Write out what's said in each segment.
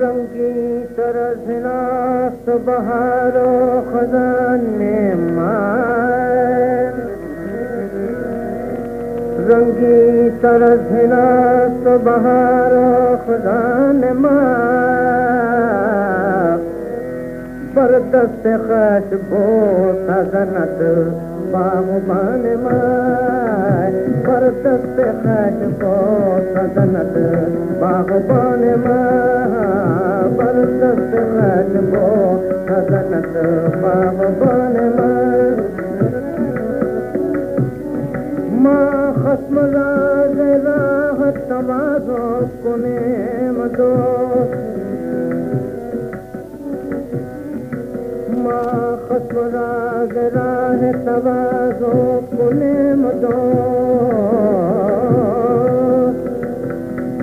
रंगी बहारो खजाने मार रंगी तरसनास बहारो खजाने मार बरदस्त खश बो सजनत बागबान मार बरदस्त खश बो सजनत बागबान मार बरदस्त खश बो सजनत बागबान मार मां खस्म राज राह तवाज़ो कोने राग राह तवाज़ो कोने मदो।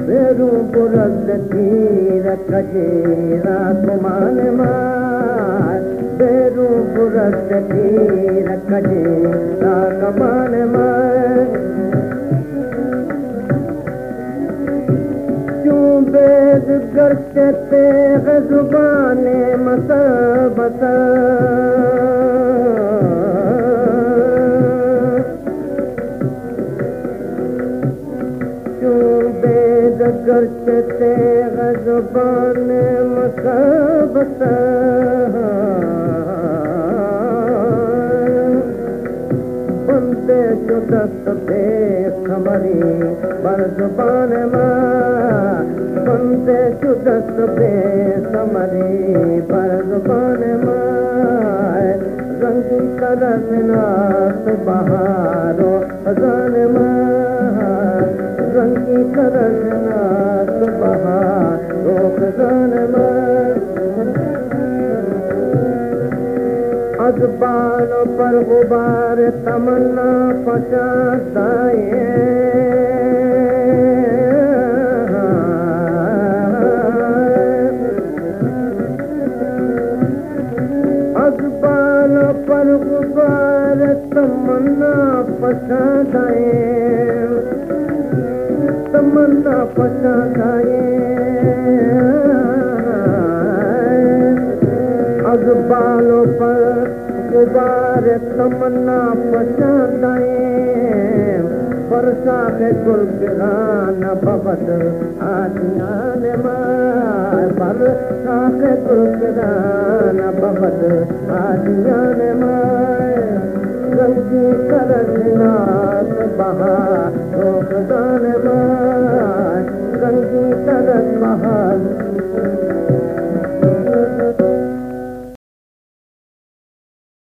बेरू बुरद तीर कजे रातमान मार। बेरू बुरद तीर कजे रातमान मार। क्यों बेद करते तेग जुबाने मसबत? क्यों बेद करते तेग जुबाने मसबत बंदे शुदत बेखमरी बर जुबान मां बंदे शुदत बेखमरी बर जुबान मां रंगी तरस नास बहारो खजान मां रंगी तरस नास अजबान पर गुबार तमन्ना पचाताए। अजबान पर गुबार तमन्ना पचाताए। अजबालों तमन्ना पचाताए बरसा के गुलगिरान बबद आदियान मार बरसा के गुलगिरान बबद आदियान मार रंगी करनास बहार